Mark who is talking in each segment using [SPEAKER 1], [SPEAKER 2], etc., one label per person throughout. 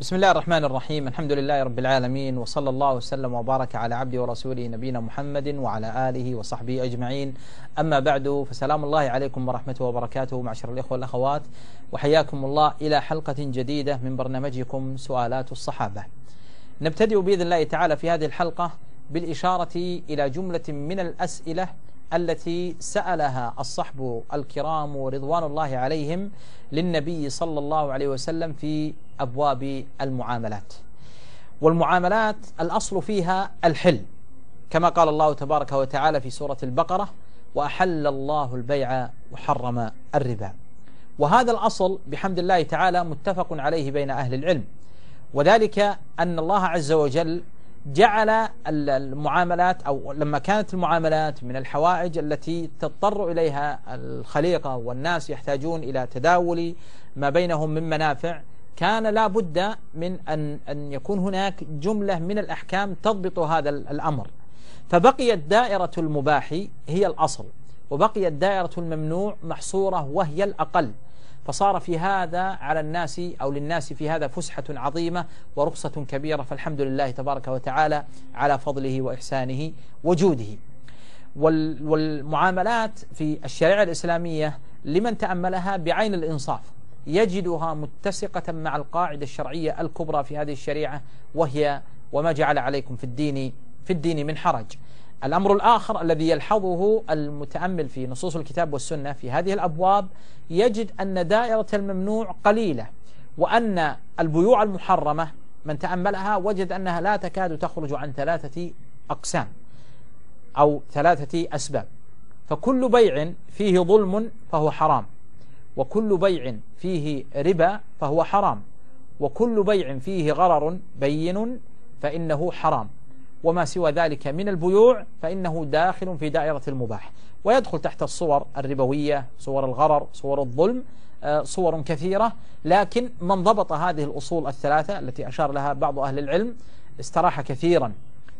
[SPEAKER 1] بسم الله الرحمن الرحيم الحمد لله رب العالمين وصلى الله وسلم وبارك على عبده ورسوله نبينا محمد وعلى آله وصحبه أجمعين أما بعد فسلام الله عليكم ورحمته وبركاته معشر الإخوة والأخوات وحياكم الله إلى حلقة جديدة من برنامجكم سؤالات الصحابة نبتدئ بإذن الله تعالى في هذه الحلقة بالإشارة إلى جملة من الأسئلة التي سألها الصحب الكرام رضوان الله عليهم للنبي صلى الله عليه وسلم في أبواب المعاملات. والمعاملات الأصل فيها الحل كما قال الله تبارك وتعالى في سورة البقرة وأحل الله البيع وحرم الربا. وهذا الأصل بحمد الله تعالى متفق عليه بين أهل العلم. وذلك أن الله عز وجل جعل المعاملات أو لما كانت المعاملات من الحوائج التي تضطر إليها الخليقة والناس يحتاجون إلى تداول ما بينهم من منافع كان لا بد من أن, أن يكون هناك جملة من الأحكام تضبط هذا الأمر. فبقيت دائرة المباح هي الأصل وبقيت دائرة الممنوع محصورة وهي الأقل. فصار في هذا على الناس أو للناس في هذا فسحة عظيمة ورخصة كبيرة فالحمد لله تبارك وتعالى على فضله وإحسانه وجوده. والمعاملات في الشريعة الإسلامية لمن تأملها بعين الإنصاف. يجدها متسقة مع القاعدة الشرعية الكبرى في هذه الشريعة وهي وما جعل عليكم في الدين في الدين من حرج. الأمر الآخر الذي يلحظه المتأمل في نصوص الكتاب والسنة في هذه الأبواب يجد أن دائرة الممنوع قليلة وأن البيوع المحرمة من تأملها وجد أنها لا تكاد تخرج عن ثلاثة أقسام أو ثلاثة أسباب. فكل بيع فيه ظلم فهو حرام وكل بيع فيه ربا فهو حرام وكل بيع فيه غرر بين فإنه حرام. وما سوى ذلك من البيوع فإنه داخل في دائرة المباح. ويدخل تحت الصور الربوية صور الغرر صور الظلم آه، صور كثيرة. لكن من ضبط هذه الأصول الثلاثة التي أشار لها بعض أهل العلم استراح كثيرا.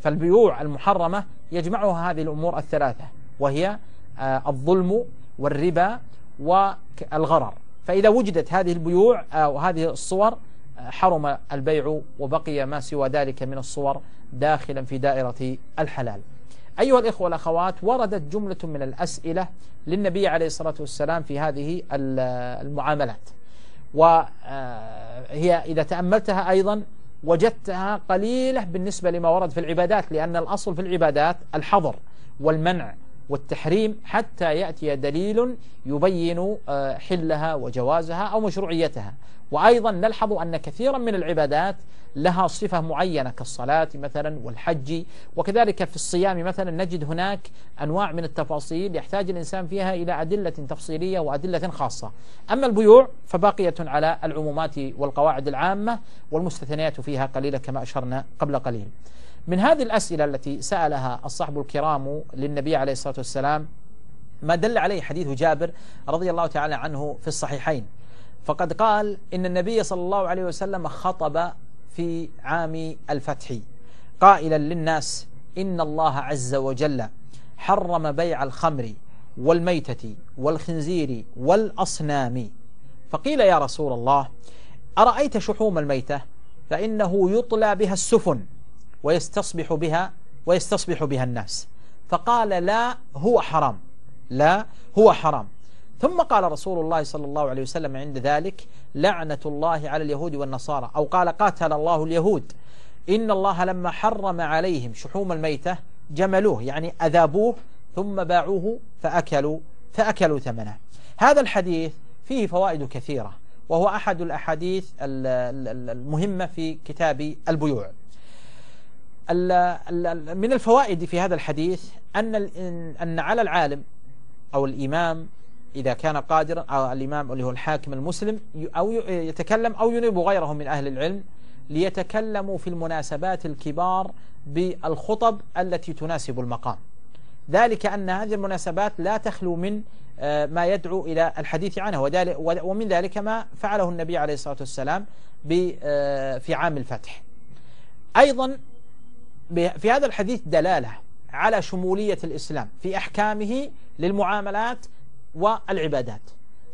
[SPEAKER 1] فالبيوع المحرمة يجمعها هذه الأمور الثلاثة وهي آه، الظلم والربا والغرر. فإذا وجدت هذه البيوع أو هذه الصور آه، حرم البيع وبقي ما سوى ذلك من الصور داخلا في دائرة الحلال. أيها الإخوة والأخوات وردت جملة من الأسئلة للنبي عليه الصلاة والسلام في هذه المعاملات. وهي آه، إذا تأملتها أيضا وجدتها قليلة بالنسبة لما ورد في العبادات لأن الأصل في العبادات الحظر والمنع والتحريم حتى يأتي دليل يبين آه، حلها وجوازها أو مشروعيتها. وأيضا نلحظ أن كثيرا من العبادات لها صفة معينة كالصلاة مثلا والحج. وكذلك في الصيام مثلا نجد هناك أنواع من التفاصيل يحتاج الإنسان فيها إلى أدلة تفصيلية وأدلة خاصة. أما البيوع فباقية على العمومات والقواعد العامة والمستثنيات فيها قليلة كما أشرنا قبل قليل. من هذه الأسئلة التي سألها الصحب الكرام للنبي عليه الصلاة والسلام ما دل عليه حديث جابر رضي الله تعالى عنه في الصحيحين. فقد قال إن النبي صلى الله عليه وسلم خطب في عام الفتح قائلا للناس إن الله عز وجل حرم بيع الخمر والميتة والخنزير والأصنام فقيل يا رسول الله أرأيت شحوم الميتة؟ فإنه يطلى بها السفن ويستصبح بها ويستصبح بها الناس. فقال لا هو حرام. لا هو حرام. ثم قال رسول الله صلى الله عليه وسلم عند ذلك لعنة الله على اليهود والنصارى. أو قال قاتل الله اليهود. إن الله لما حرم عليهم شحوم الميتة جملوه يعني أذابوه ثم باعوه فأكلوا فأكلوا ثمنه. هذا الحديث فيه فوائد كثيرة وهو أحد الأحاديث المهمة في كتاب البيوع. من الفوائد في هذا الحديث أن أن على العالم أو الإمام إذا كان قادرا أو الإمام اللي هو الحاكم المسلم أو يتكلم أو ينيب غيره من أهل العلم ليتكلموا في المناسبات الكبار بالخطب التي تناسب المقام. ذلك أن هذه المناسبات لا تخلو من آه، ما يدعو إلى الحديث عنه ومن ذلك ما فعله النبي عليه الصلاة والسلام آه، في عام الفتح. أيضا في هذا الحديث دلالة على شمولية الإسلام في أحكامه للمعاملات والعبادات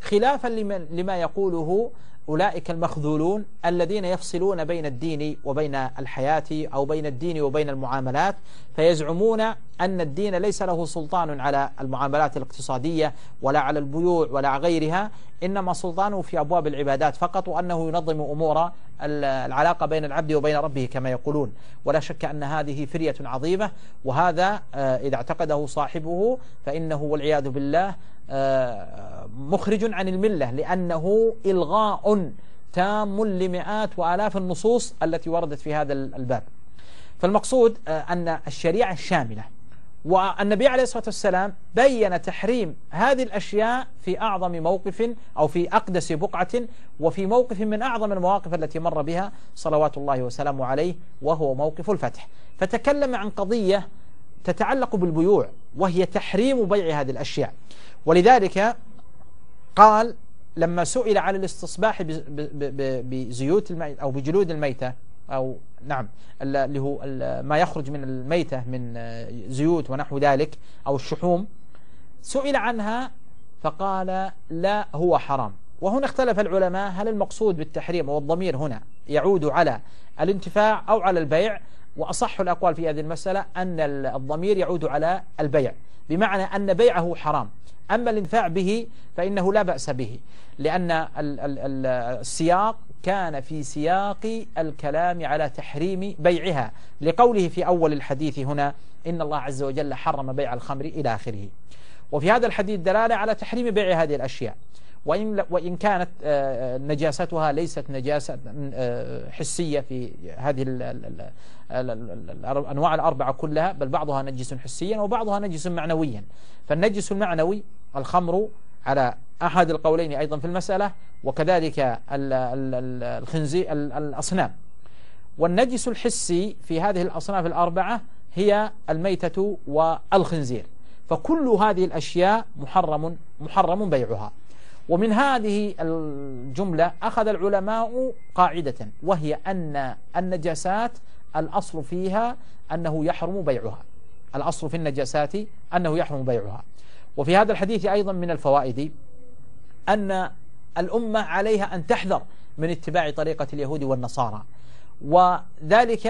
[SPEAKER 1] خلافا لما يقوله أولئك المخذولون الذين يفصلون بين الدين وبين الحياة أو بين الدين وبين المعاملات فيزعمون أن الدين ليس له سلطان على المعاملات الاقتصادية ولا على البيوع ولا غيرها إنما سلطانه في أبواب العبادات فقط وأنه ينظم أمور العلاقة بين العبد وبين ربه كما يقولون. ولا شك أن هذه فرية عظيمة وهذا آه، إذا اعتقده صاحبه فإنه والعياذ بالله آه، مخرج عن الملة لأنه إلغاء تام لمئات وآلاف النصوص التي وردت في هذا الباب. فالمقصود آه، أن الشريعة الشاملة والنبي عليه الصلاة والسلام بين تحريم هذه الأشياء في أعظم موقف أو في أقدس بقعة وفي موقف من أعظم المواقف التي مر بها صلوات الله وسلامه عليه وهو موقف الفتح. فتكلم عن قضية تتعلق بالبيوع وهي تحريم بيع هذه الأشياء. ولذلك قال لما سئل عن الاستصباح بزيوت الميتة أو بجلود الميتة أو نعم اللي هو ما يخرج من الميتة من زيوت ونحو ذلك أو الشحوم. سئل عنها فقال لا هو حرام. وهنا اختلف العلماء هل المقصود بالتحريم والضمير هنا يعود على الانتفاع أو على البيع. وأصح الأقوال في هذه المسألة أن الضمير يعود على البيع بمعنى أن بيعه حرام. أما الانتفاع به فإنه لا بأس به لأن السياق كان في سياق الكلام على تحريم بيعها. لقوله في أول الحديث هنا إن الله عز وجل حرم بيع الخمر إلى آخره. وفي هذا الحديث دلالة على تحريم بيع هذه الأشياء. وإن, وإن كانت آه، نجاستها ليست نجاسة آه، حسية في هذه الأنواع الأربعة كلها بل بعضها نجس حسيا وبعضها نجس معنويا. فالنجس المعنوي الخمر على أحد القولين أيضا في المسألة وكذلك الخنزي الأصنام. والنجس الحسي في هذه الأصناف الأربعة هي الميتة والخنزير. فكل هذه الأشياء محرم محرم بيعها. ومن هذه الجملة أخذ العلماء قاعدة وهي أن النجاسات الأصل فيها أنه يحرم بيعها. الأصل في النجاسات أنه يحرم بيعها. وفي هذا الحديث أيضا من الفوائد أن الأمة عليها أن تحذر من اتباع طريقة اليهود والنصارى. وذلك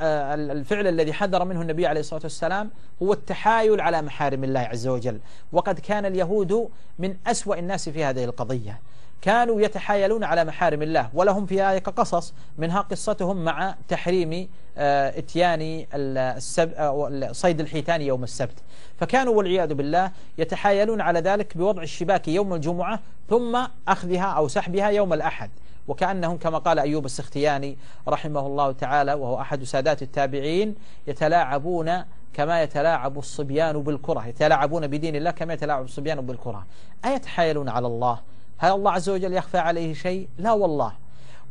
[SPEAKER 1] آه، الفعل الذي حذر منه النبي عليه الصلاة والسلام هو التحايل على محارم الله عز وجل. وقد كان اليهود من أسوأ الناس في هذه القضية. كانوا يتحايلون على محارم الله ولهم في ذلك قصص منها قصتهم مع تحريم آه، إتيان آه، صيد الحيتان يوم السبت. فكانوا والعياذ بالله يتحايلون على ذلك بوضع الشباك يوم الجمعة ثم أخذها أو سحبها يوم الأحد. وكأنهم كما قال أيوب السختياني رحمه الله تعالى وهو أحد سادات التابعين يتلاعبون كما يتلاعب الصبيان بالكرة يتلاعبون بدين الله كما يتلاعب الصبيان بالكرة. أيتحايلون على الله؟ هل الله عز وجل يخفى عليه شيء؟ لا والله.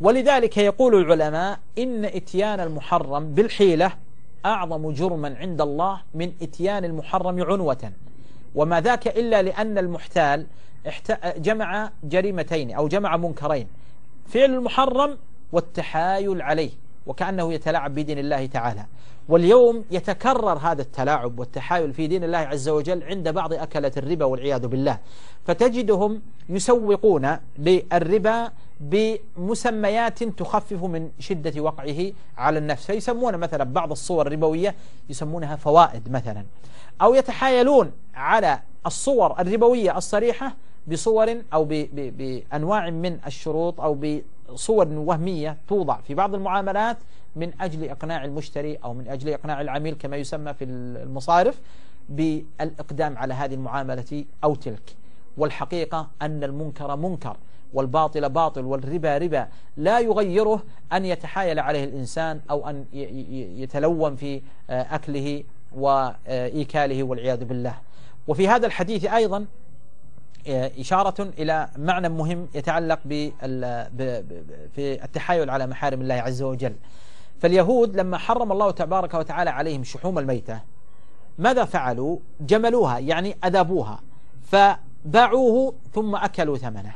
[SPEAKER 1] ولذلك يقول العلماء إن إتيان المحرم بالحيلة أعظم جرما عند الله من إتيان المحرم عنوة. وما ذاك إلا لأن المحتال جمع جريمتين أو جمع منكرين فعل المحرم والتحايل عليه وكأنه يتلاعب بدين الله تعالى. واليوم يتكرر هذا التلاعب والتحايل في دين الله عز وجل عند بعض أكلة الربا والعياذ بالله. فتجدهم يسوقون للربا بمسميات تخفف من شدة وقعه على النفس. فيسمون مثلا بعض الصور الربوية يسمونها فوائد مثلا. أو يتحايلون على الصور الربوية الصريحة بصور أو بأنواع من الشروط أو بصور وهمية توضع. في بعض المعاملات من أجل إقناع المشتري أو من أجل إقناع العميل كما يسمى في المصارف بالإقدام على هذه المعاملة أو تلك. والحقيقة أن المنكر منكر والباطل باطل والربا ربا. لا يغيره أن يتحايل عليه الإنسان أو أن يتلون في أكله وإيكاله والعياذ بالله. وفي هذا الحديث أيضا إشارة إلى معنى مهم يتعلق في التحايل على محارم الله عز وجل. فاليهود لما حرم الله تبارك وتعالى عليهم شحوم الميتة ماذا فعلوا؟ جملوها يعني أذابوها. فباعوه ثم أكلوا ثمنه.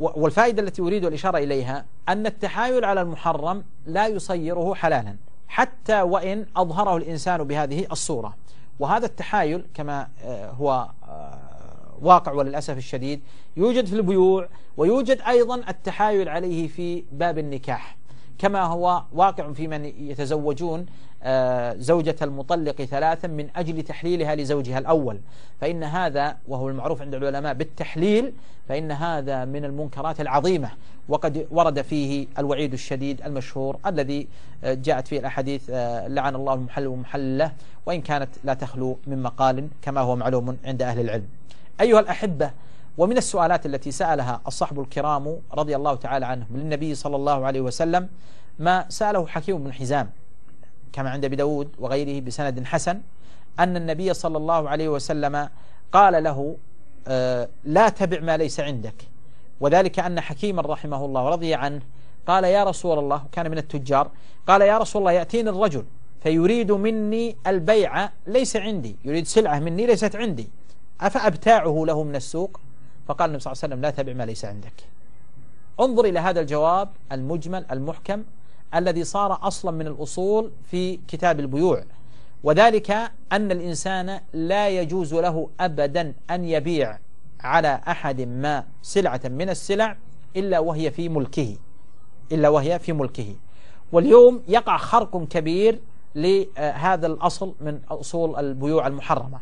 [SPEAKER 1] والفائدة التي أريد الإشارة إليها أن التحايل على المحرم لا يصيره حلالا حتى وإن أظهره الإنسان بهذه الصورة. وهذا التحايل كما آه، هو آه، واقع وللأسف الشديد يوجد في البيوع ويوجد أيضا التحايل عليه في باب النكاح. كما هو واقع في من يتزوجون آه، زوجة المطلق ثلاثا من أجل تحليلها لزوجها الأول. فإن هذا وهو المعروف عند العلماء بالتحليل فإن هذا من المنكرات العظيمة. وقد ورد فيه الوعيد الشديد المشهور الذي آه، جاءت فيه الأحاديث آه، لعن الله المحل والمحلة وإن كانت لا تخلو من مقال كما هو معلوم عند أهل العلم. أيها الأحبة ومن السؤالات التي سألها الصحب الكرام رضي الله تعالى عنهم للنبي صلى الله عليه وسلم ما سأله حكيم بن حزام كما عند أبي داود وغيره بسند حسن أن النبي صلى الله عليه وسلم قال له آه، لا تبع ما ليس عندك. وذلك أن حكيما رحمه الله ورضي عنه قال يا رسول الله كان من التجار قال يا رسول الله يأتيني الرجل فيريد مني البيع ليس عندي يريد سلعة مني ليست عندي أفأبتاعه له من السوق؟ فقال النبي صلى الله عليه وسلم لا تبع ما ليس عندك. انظر إلى هذا الجواب المجمل المحكم الذي صار أصلا من الأصول في كتاب البيوع. وذلك أن الإنسان لا يجوز له أبدا أن يبيع على أحد ما سلعة من السلع إلا وهي في ملكه إلا وهي في ملكه. واليوم يقع خرق كبير لهذا الأصل من أصول البيوع المحرمة.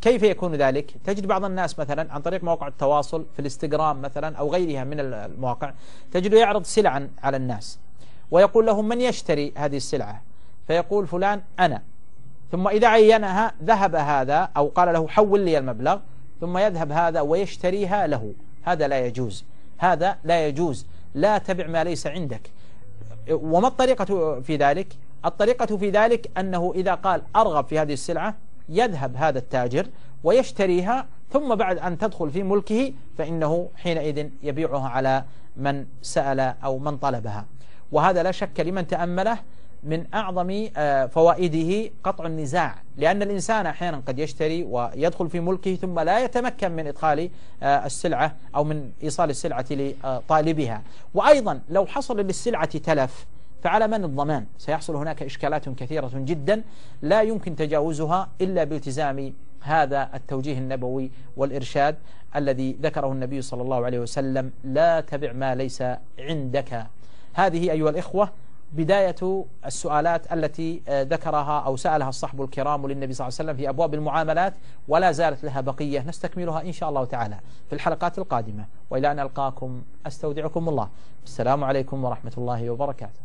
[SPEAKER 1] كيف يكون ذلك؟ تجد بعض الناس مثلا عن طريق مواقع التواصل في الإنستغرام مثلا أو غيرها من المواقع تجده يعرض سلعا على الناس ويقول لهم من يشتري هذه السلعة؟ فيقول فلان أنا. ثم إذا عينها ذهب هذا أو قال له حول لي المبلغ ثم يذهب هذا ويشتريها له. هذا لا يجوز. هذا لا يجوز. لا تبع ما ليس عندك. وما الطريقة في ذلك؟ الطريقة في ذلك أنه إذا قال أرغب في هذه السلعة يذهب هذا التاجر ويشتريها ثم بعد أن تدخل في ملكه فإنه حينئذ يبيعها على من سأل أو من طلبها. وهذا لا شك لمن تأمله من أعظم آه، فوائده قطع النزاع. لأن الإنسان أحيانا قد يشتري ويدخل في ملكه ثم لا يتمكن من إدخال آه، السلعة أو من إيصال السلعة لطالبها. وأيضا لو حصل للسلعة تلف فعلى من الضمان؟ سيحصل هناك إشكالات كثيرة جدا لا يمكن تجاوزها إلا بالتزام هذا التوجيه النبوي والإرشاد الذي ذكره النبي صلى الله عليه وسلم لا تبع ما ليس عندك. هذه أيها الإخوة بداية السؤالات التي آه، ذكرها أو سألها الصحب الكرام للنبي صلى الله عليه وسلم في أبواب المعاملات ولا زالت لها بقية. نستكملها إن شاء الله تعالى في الحلقات القادمة. وإلى أن ألقاكم أستودعكم الله. السلام عليكم ورحمة الله وبركاته.